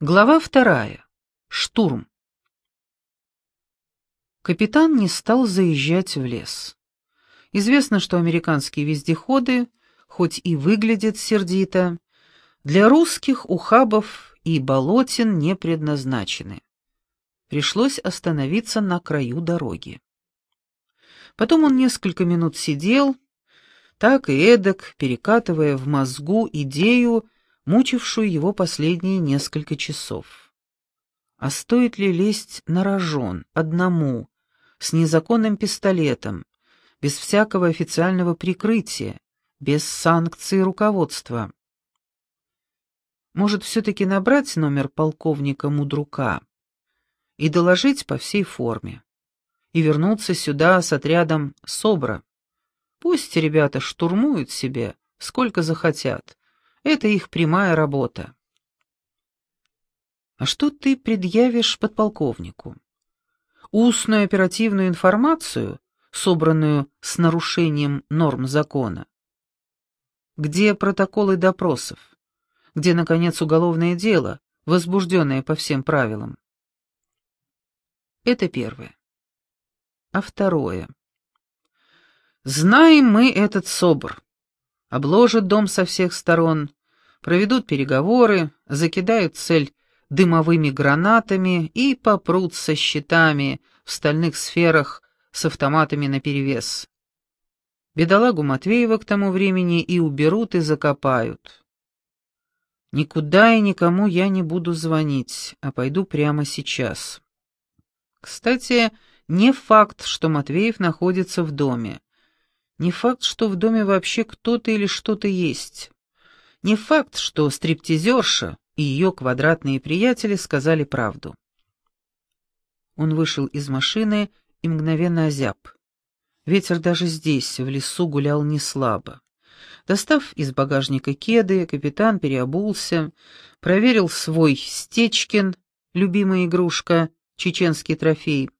Глава вторая. Штурм. Капитан не стал заезжать в лес. Известно, что американские вездеходы, хоть и выглядят сердито, для русских ухабов и болотин не предназначены. Пришлось остановиться на краю дороги. Потом он несколько минут сидел, так и эдак, перекатывая в мозгу идею, мучившую его последние несколько часов. А стоит ли лезть на рожон, одному, с незаконным пистолетом, без всякого официального прикрытия, без санкций руководства? Может, все-таки набрать номер полковника Мудрука и доложить по всей форме, и вернуться сюда с отрядом СОБРа? Пусть ребята штурмуют себе, сколько захотят, это их прямая работа. А что ты предъявишь подполковнику? Устную оперативную информацию, собранную с нарушением норм закона? Где протоколы допросов? Где, наконец, уголовное дело, возбужденное по всем правилам? Это первое. А второе. Знаем мы этот СОБР. Обложат дом со всех сторон, проведут переговоры, закидают цель дымовыми гранатами и попрут со щитами в стальных сферах с автоматами наперевес. Бедолагу Матвеева к тому времени и уберут, и закопают. Никуда и никому я не буду звонить, а пойду прямо сейчас. Кстати, не факт, что Матвеев находится в доме. Не факт, что в доме вообще кто-то или что-то есть. Не факт, что стриптизерша и ее квадратные приятели сказали правду. Он вышел из машины и мгновенно озяб. Ветер даже здесь, в лесу, гулял не слабо. Достав из багажника кеды, капитан переобулся, проверил свой Стечкин, любимая игрушка, чеченский трофей.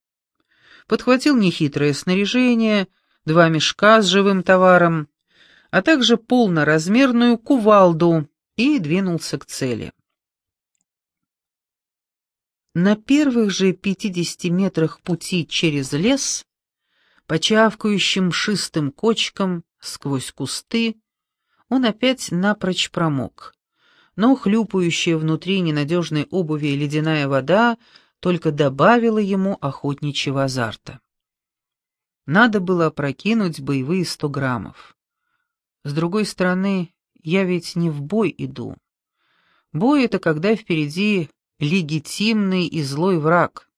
Подхватил нехитрое снаряжение, два мешка с живым товаром, а также полноразмерную кувалду и двинулся к цели. На первых же пятидесяти метрах пути через лес, по чавкающим шистым кочкам, сквозь кусты, он опять напрочь промок. Но хлюпающая внутри ненадежной обуви ледяная вода только добавила ему охотничьего азарта. Надо было опрокинуть боевые сто граммов. С другой стороны, я ведь не в бой иду. Бой — это когда впереди легитимный и злой враг.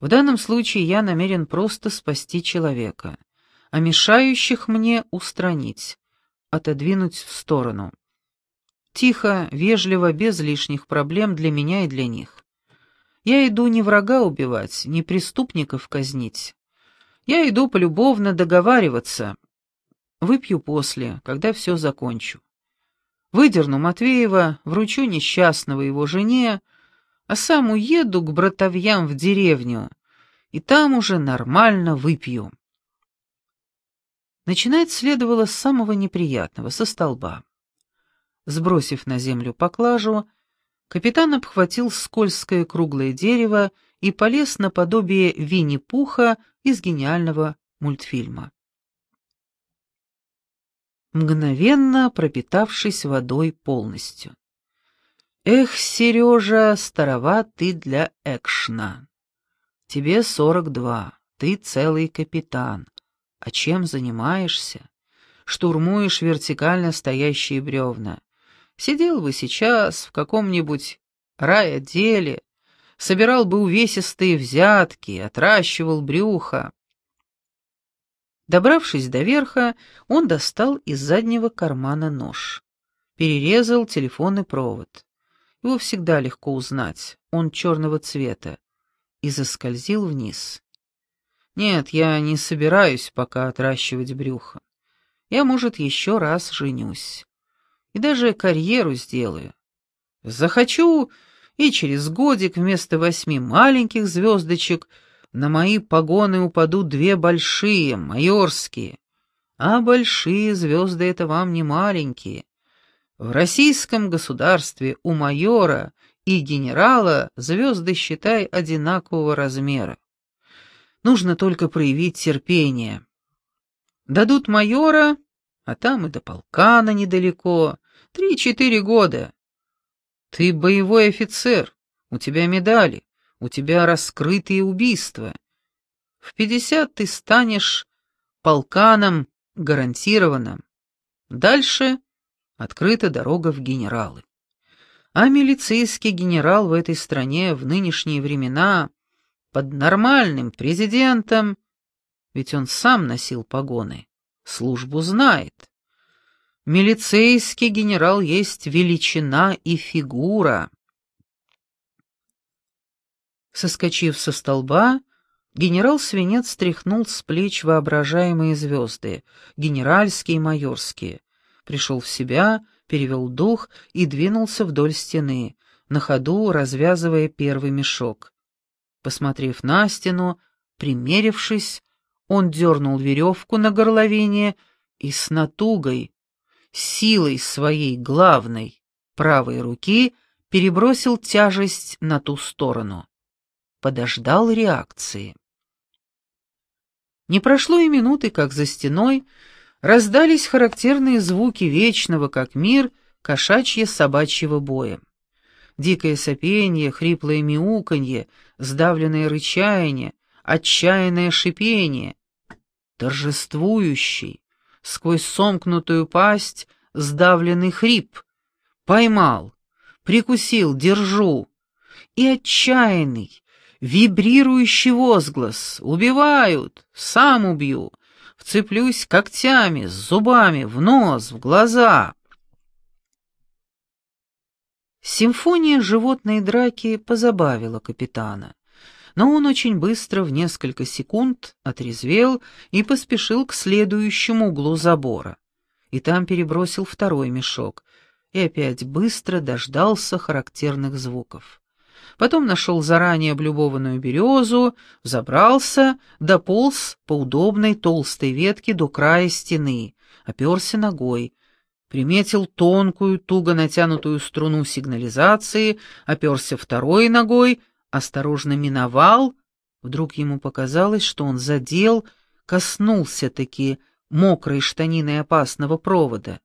В данном случае я намерен просто спасти человека, а мешающих мне устранить, отодвинуть в сторону. Тихо, вежливо, без лишних проблем для меня и для них. Я иду не врага убивать, не преступников казнить. Я иду полюбовно договариваться, Выпью после, когда все закончу. Выдерну Матвеева, вручу несчастного его жене, а сам уеду к братовьям в деревню, и там уже нормально выпью. Начинать следовало с самого неприятного, со столба. Сбросив на землю поклажу, капитан обхватил скользкое круглое дерево и полез наподобие Винни-Пуха из гениального мультфильма мгновенно пропитавшись водой полностью. «Эх, Сережа, староват ты для экшна. Тебе сорок два, ты целый капитан. А чем занимаешься? Штурмуешь вертикально стоящие бревна. Сидел бы сейчас в каком-нибудь райотделе, собирал бы увесистые взятки, отращивал брюхо. Добравшись до верха, он достал из заднего кармана нож. Перерезал телефонный провод. Его всегда легко узнать, он черного цвета. И заскользил вниз. Нет, я не собираюсь пока отращивать брюхо. Я, может, еще раз женюсь. И даже карьеру сделаю. Захочу, и через годик вместо восьми маленьких звездочек — на мои погоны упадут две большие, майорские. А большие звезды — это вам не маленькие. В российском государстве у майора и генерала звезды, считай, одинакового размера. Нужно только проявить терпение. Дадут майора, а там и до полкана недалеко, три-четыре года. Ты боевой офицер, у тебя медали, у тебя раскрытые убийства. В пятьдесят ты станешь полканом гарантированно. Дальше открыта дорога в генералы. А милицейский генерал в этой стране в нынешние времена под нормальным президентом, ведь он сам носил погоны, службу знает. Милицейский генерал есть величина и фигура. Соскочив со столба, генерал Свинец стряхнул с плеч воображаемые звезды, генеральские и майорские, пришел в себя, перевел дух и двинулся вдоль стены, на ходу развязывая первый мешок. Посмотрев на стену, примерившись, он дернул веревку на горловине и с натугой, силой своей главной правой руки перебросил тяжесть на ту сторону. Подождал реакции. Не прошло и минуты, как за стеной раздались характерные звуки вечного, как мир, кошачье-собачьего боя. Дикое сопение, хриплое мяуканье, сдавленное рычание, отчаянное шипение. Торжествующий, сквозь сомкнутую пасть, сдавленный хрип. Поймал, прикусил, держу. И отчаянный, вибрирующий возглас. Убивают, сам убью вцеплюсь когтями, зубами, в нос, в глаза. Симфония животной драки позабавила капитана, но он очень быстро, в несколько секунд, отрезвел и поспешил к следующему углу забора. И там перебросил второй мешок, и опять быстро дождался характерных звуков потом нашел заранее облюбованную березу, забрался, дополз по удобной толстой ветке до края стены, оперся ногой, приметил тонкую, туго натянутую струну сигнализации, оперся второй ногой, осторожно миновал, вдруг ему показалось, что он задел, коснулся-таки мокрой штаниной опасного провода.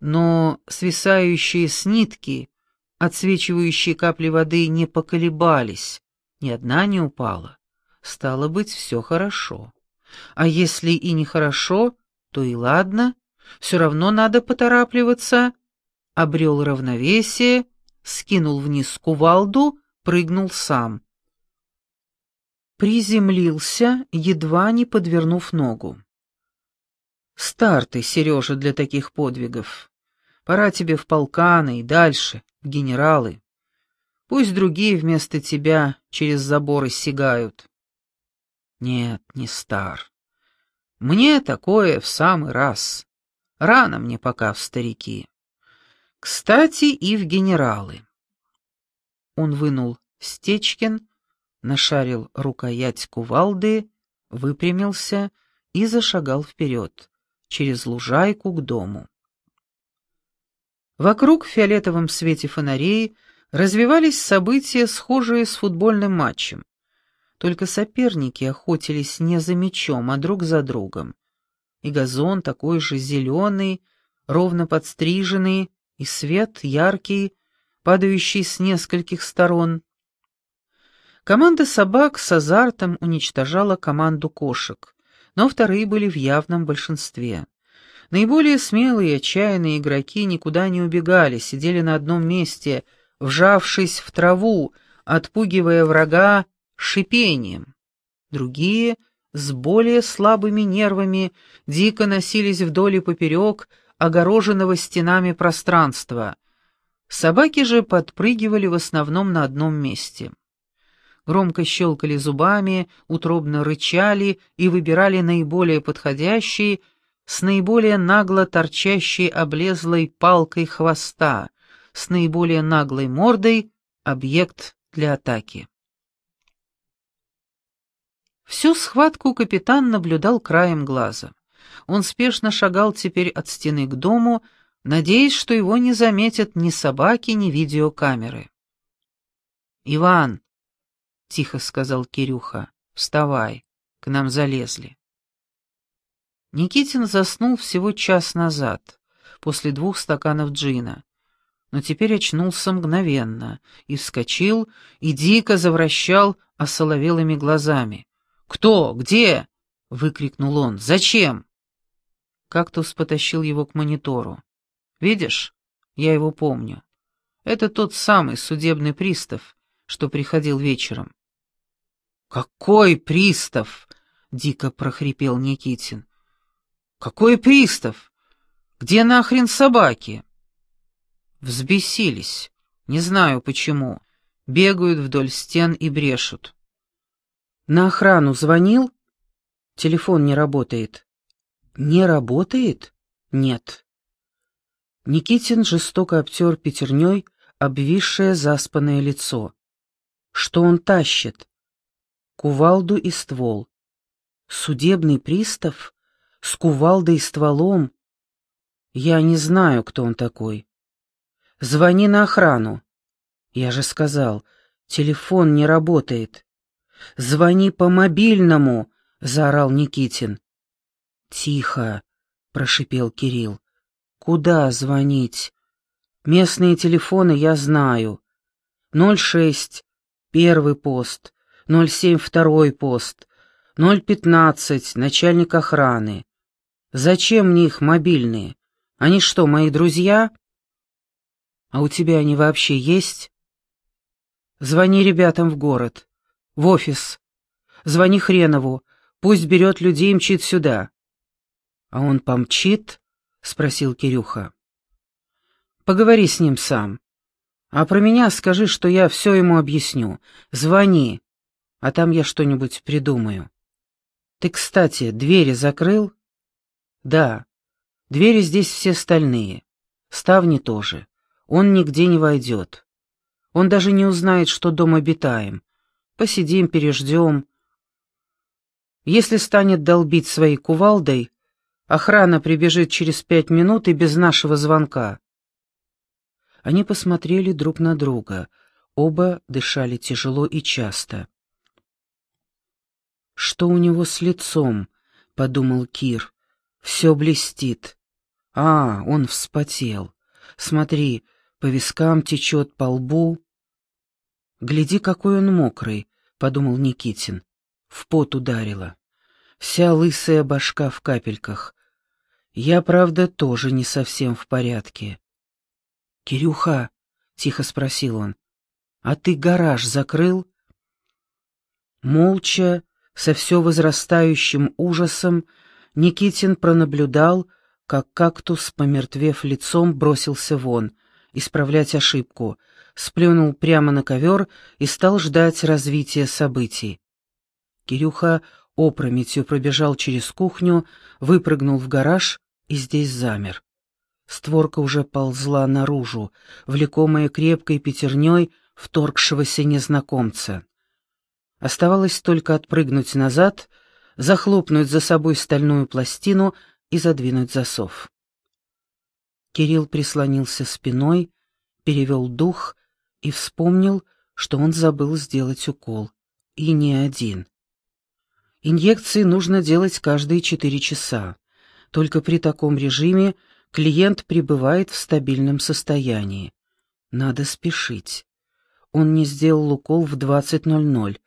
Но свисающие с нитки Отсвечивающие капли воды не поколебались, ни одна не упала. Стало быть, все хорошо. А если и нехорошо, то и ладно, все равно надо поторапливаться. Обрел равновесие, скинул вниз кувалду, прыгнул сам. Приземлился, едва не подвернув ногу. Стар ты, Сережа, для таких подвигов. Пора тебе в полканы и дальше, в генералы. Пусть другие вместо тебя через заборы сигают. Нет, не стар. Мне такое в самый раз. Рано мне пока в старики. Кстати, и в генералы. Он вынул Стечкин, нашарил рукоять кувалды, выпрямился и зашагал вперед, через лужайку к дому. Вокруг в фиолетовом свете фонарей развивались события, схожие с футбольным матчем. Только соперники охотились не за мячом, а друг за другом. И газон такой же зеленый, ровно подстриженный, и свет яркий, падающий с нескольких сторон. Команда собак с азартом уничтожала команду кошек, но вторые были в явном большинстве. Наиболее смелые и отчаянные игроки никуда не убегали, сидели на одном месте, вжавшись в траву, отпугивая врага шипением. Другие, с более слабыми нервами, дико носились вдоль и поперек огороженного стенами пространства. Собаки же подпрыгивали в основном на одном месте. Громко щелкали зубами, утробно рычали и выбирали наиболее подходящие, с наиболее нагло торчащей облезлой палкой хвоста, с наиболее наглой мордой объект для атаки. Всю схватку капитан наблюдал краем глаза. Он спешно шагал теперь от стены к дому, надеясь, что его не заметят ни собаки, ни видеокамеры. «Иван», — тихо сказал Кирюха, — «вставай, к нам залезли». Никитин заснул всего час назад, после двух стаканов джина, но теперь очнулся мгновенно и вскочил, и дико завращал осоловелыми глазами. «Кто? Где?» — выкрикнул он. «Зачем?» Кактус потащил его к монитору. «Видишь? Я его помню. Это тот самый судебный пристав, что приходил вечером». «Какой пристав?» — дико прохрипел Никитин. «Какой пристав? Где нахрен собаки?» Взбесились. Не знаю почему. Бегают вдоль стен и брешут. На охрану звонил? Телефон не работает. Не работает? Нет. Никитин жестоко обтер пятерней обвисшее заспанное лицо. Что он тащит? Кувалду и ствол. Судебный пристав? С кувалдой и стволом? Я не знаю, кто он такой. Звони на охрану. Я же сказал, телефон не работает. Звони по мобильному, заорал Никитин. Тихо, прошипел Кирилл. Куда звонить? Местные телефоны я знаю. 06 первый пост, 07 второй пост, 015 начальник охраны. Зачем мне их мобильные? Они что, мои друзья? А у тебя они вообще есть? Звони ребятам в город, в офис. Звони Хренову, пусть берет людей и мчит сюда. А он помчит? Спросил Кирюха. Поговори с ним сам. А про меня скажи, что я все ему объясню. Звони, а там я что-нибудь придумаю. Ты, кстати, двери закрыл? Да. Двери здесь все стальные. Ставни тоже он нигде не войдет. Он даже не узнает, что дом обитаем. Посидим, переждем. Если станет долбить своей кувалдой, охрана прибежит через пять минут и без нашего звонка. Они посмотрели друг на друга. Оба дышали тяжело и часто. «Что у него с лицом?» — подумал Кир. «Все блестит. А, он вспотел. Смотри, по вискам течет, по лбу. «Гляди, какой он мокрый», — подумал Никитин. В пот ударило. Вся лысая башка в капельках. Я, правда, тоже не совсем в порядке. «Кирюха», — тихо спросил он, — «а ты гараж закрыл?» Молча, со все возрастающим ужасом, Никитин пронаблюдал, как кактус, помертвев лицом, бросился вон — исправлять ошибку, сплюнул прямо на ковер и стал ждать развития событий. Кирюха опрометью пробежал через кухню, выпрыгнул в гараж и здесь замер. Створка уже ползла наружу, влекомая крепкой пятерней вторгшегося незнакомца. Оставалось только отпрыгнуть назад, захлопнуть за собой стальную пластину и задвинуть засов. Кирилл прислонился спиной, перевел дух и вспомнил, что он забыл сделать укол. И не один. Инъекции нужно делать каждые четыре часа. Только при таком режиме клиент пребывает в стабильном состоянии. Надо спешить. Он не сделал укол в 20.00,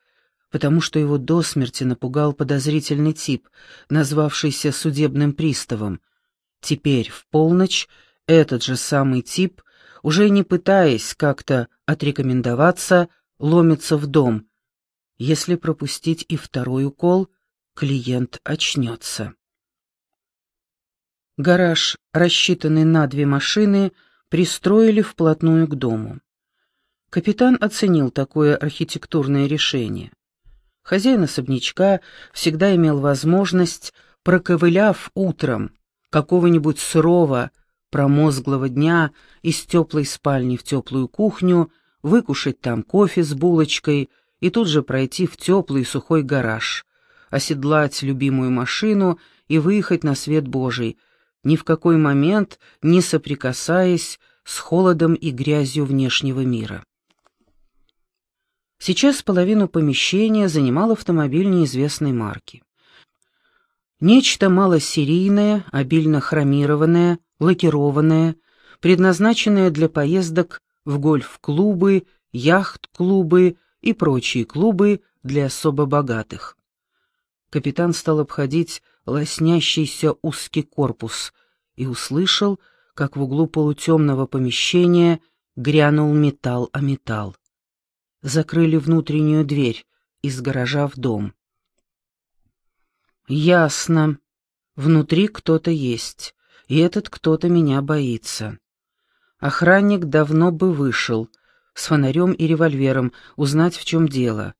потому что его до смерти напугал подозрительный тип, назвавшийся судебным приставом. Теперь, в полночь, этот же самый тип, уже не пытаясь как-то отрекомендоваться, ломится в дом. Если пропустить и второй укол, клиент очнется. Гараж, рассчитанный на две машины, пристроили вплотную к дому. Капитан оценил такое архитектурное решение. Хозяин особнячка всегда имел возможность, проковыляв утром какого-нибудь сырого, промозглого дня из теплой спальни в теплую кухню, выкушать там кофе с булочкой и тут же пройти в теплый сухой гараж, оседлать любимую машину и выехать на свет Божий, ни в какой момент не соприкасаясь с холодом и грязью внешнего мира. Сейчас половину помещения занимал автомобиль неизвестной марки. Нечто малосерийное, обильно хромированное, лакированное, предназначенное для поездок в гольф-клубы, яхт-клубы и прочие клубы для особо богатых. Капитан стал обходить лоснящийся узкий корпус и услышал, как в углу полутемного помещения грянул металл о металл. Закрыли внутреннюю дверь из гаража в дом. Ясно. Внутри кто-то есть, и этот кто-то меня боится. Охранник давно бы вышел, с фонарем и револьвером, узнать, в чем дело.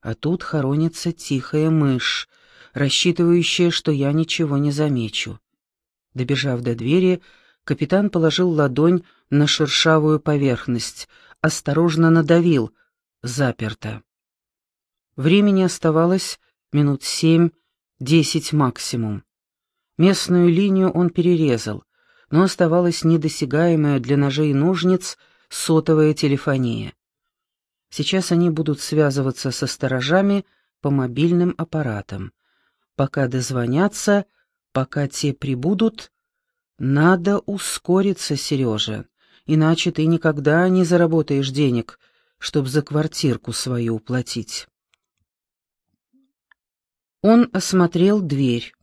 А тут хоронится тихая мышь, рассчитывающая, что я ничего не замечу. Добежав до двери, капитан положил ладонь на шершавую поверхность, осторожно надавил. Заперто. Времени оставалось минут семь, десять максимум. Местную линию он перерезал, но оставалась недосягаемая для ножей и ножниц сотовая телефония. Сейчас они будут связываться со сторожами по мобильным аппаратам. Пока дозвонятся, пока те прибудут, надо ускориться, Сережа, иначе ты никогда не заработаешь денег, чтобы за квартирку свою уплатить. Он осмотрел дверь,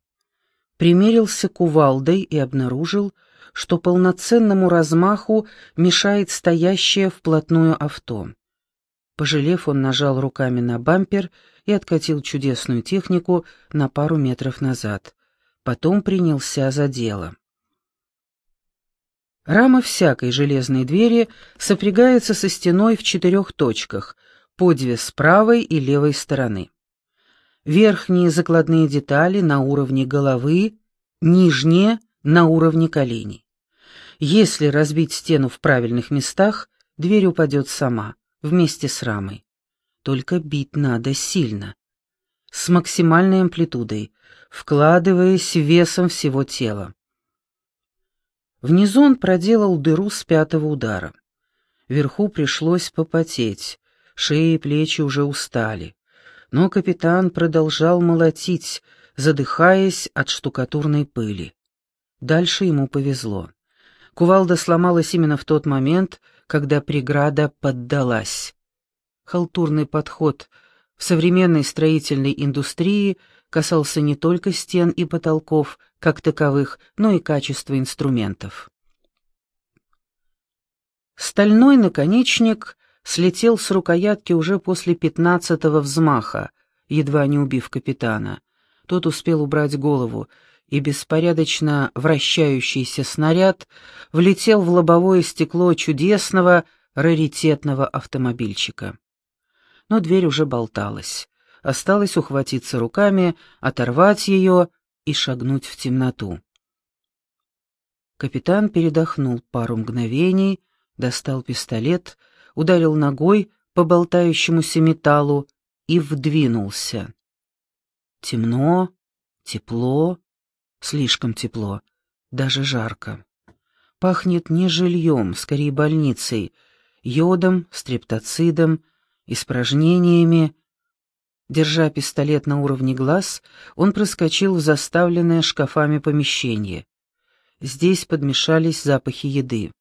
примерился кувалдой и обнаружил, что полноценному размаху мешает стоящее вплотную авто. Пожалев, он нажал руками на бампер и откатил чудесную технику на пару метров назад. Потом принялся за дело. Рама всякой железной двери сопрягается со стеной в четырех точках, по две с правой и левой стороны верхние закладные детали на уровне головы, нижние — на уровне коленей. Если разбить стену в правильных местах, дверь упадет сама, вместе с рамой. Только бить надо сильно, с максимальной амплитудой, вкладываясь весом всего тела. Внизу он проделал дыру с пятого удара. Вверху пришлось попотеть, шеи и плечи уже устали но капитан продолжал молотить, задыхаясь от штукатурной пыли. Дальше ему повезло. Кувалда сломалась именно в тот момент, когда преграда поддалась. Халтурный подход в современной строительной индустрии касался не только стен и потолков, как таковых, но и качества инструментов. Стальной наконечник слетел с рукоятки уже после пятнадцатого взмаха, едва не убив капитана. Тот успел убрать голову, и беспорядочно вращающийся снаряд влетел в лобовое стекло чудесного, раритетного автомобильчика. Но дверь уже болталась. Осталось ухватиться руками, оторвать ее и шагнуть в темноту. Капитан передохнул пару мгновений, достал пистолет — ударил ногой по болтающемуся металлу и вдвинулся. Темно, тепло, слишком тепло, даже жарко. Пахнет не жильем, скорее больницей, йодом, стрептоцидом, испражнениями. Держа пистолет на уровне глаз, он проскочил в заставленное шкафами помещение. Здесь подмешались запахи еды.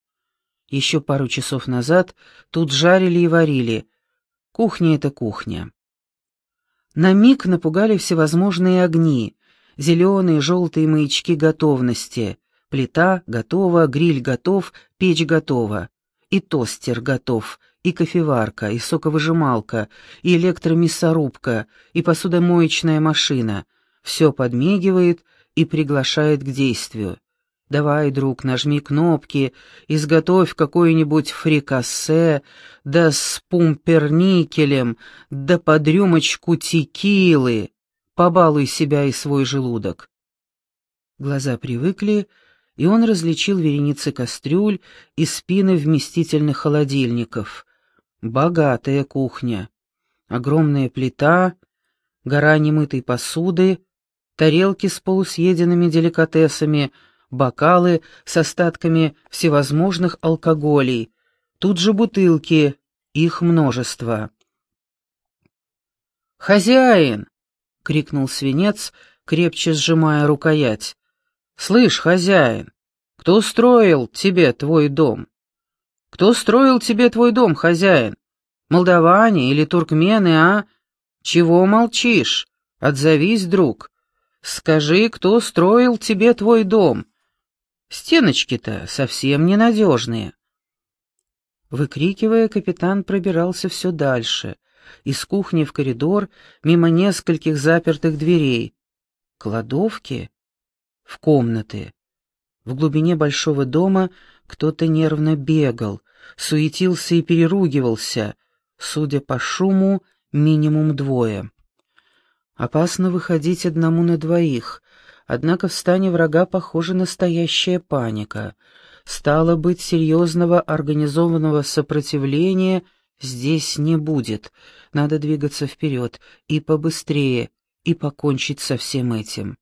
Еще пару часов назад тут жарили и варили. Кухня — это кухня. На миг напугали всевозможные огни, зеленые, желтые маячки готовности. Плита готова, гриль готов, печь готова. И тостер готов, и кофеварка, и соковыжималка, и электромясорубка, и посудомоечная машина. Все подмигивает и приглашает к действию. Давай, друг, нажми кнопки, изготовь какое-нибудь фрикассе, да с пумперникелем, да под рюмочку текилы. Побалуй себя и свой желудок. Глаза привыкли, и он различил вереницы кастрюль и спины вместительных холодильников. Богатая кухня. Огромная плита, гора немытой посуды, тарелки с полусъеденными деликатесами — бокалы с остатками всевозможных алкоголей, тут же бутылки, их множество. «Хозяин!» — крикнул свинец, крепче сжимая рукоять. «Слышь, хозяин, кто строил тебе твой дом? Кто строил тебе твой дом, хозяин? Молдаване или туркмены, а? Чего молчишь? Отзовись, друг. Скажи, кто строил тебе твой дом? Стеночки-то совсем ненадежные». Выкрикивая, капитан пробирался все дальше, из кухни в коридор, мимо нескольких запертых дверей. Кладовки? В комнаты. В глубине большого дома кто-то нервно бегал, суетился и переругивался, судя по шуму, минимум двое. Опасно выходить одному на двоих, однако в стане врага, похоже, настоящая паника. Стало быть, серьезного организованного сопротивления здесь не будет. Надо двигаться вперед, и побыстрее, и покончить со всем этим.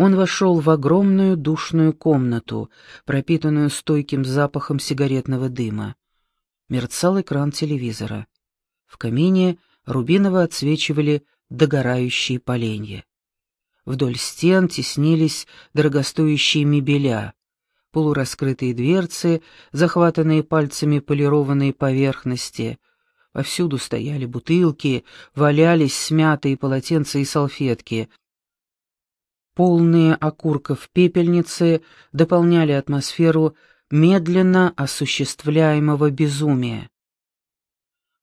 Он вошел в огромную душную комнату, пропитанную стойким запахом сигаретного дыма. Мерцал экран телевизора. В камине рубиново отсвечивали догорающие поленья. Вдоль стен теснились дорогостоящие мебеля, полураскрытые дверцы, захватанные пальцами полированные поверхности. Повсюду стояли бутылки, валялись смятые полотенца и салфетки, полные окурков пепельницы дополняли атмосферу медленно осуществляемого безумия.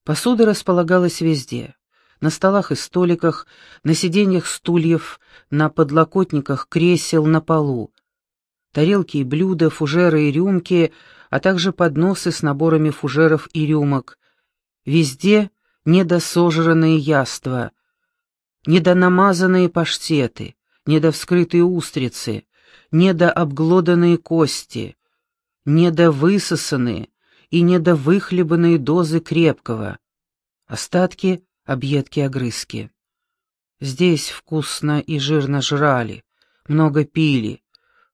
Посуда располагалась везде — на столах и столиках, на сиденьях стульев, на подлокотниках кресел на полу. Тарелки и блюда, фужеры и рюмки, а также подносы с наборами фужеров и рюмок. Везде недосожранные яства, недонамазанные паштеты, недовскрытые устрицы, недообглоданные кости, недовысосанные и недовыхлебанные дозы крепкого, остатки объедки огрызки. Здесь вкусно и жирно жрали, много пили,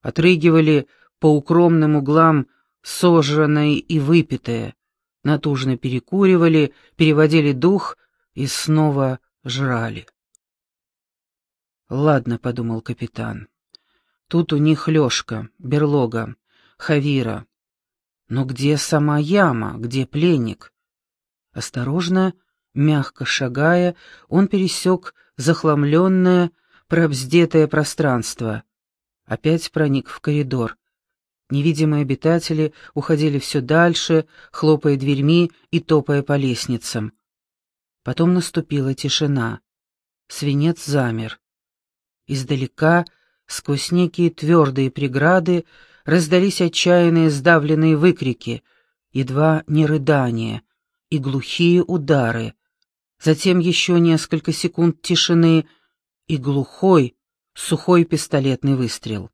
отрыгивали по укромным углам сожранное и выпитое, натужно перекуривали, переводили дух и снова жрали. «Ладно», — подумал капитан. «Тут у них лёжка, берлога, хавира. Но где сама яма, где пленник?» Осторожно, мягко шагая, он пересек захламленное, пробздетое пространство. Опять проник в коридор. Невидимые обитатели уходили все дальше, хлопая дверьми и топая по лестницам. Потом наступила тишина. Свинец замер. Издалека, сквозь некие твердые преграды, раздались отчаянные сдавленные выкрики, едва не рыдания, и глухие удары. Затем еще несколько секунд тишины и глухой, сухой пистолетный выстрел.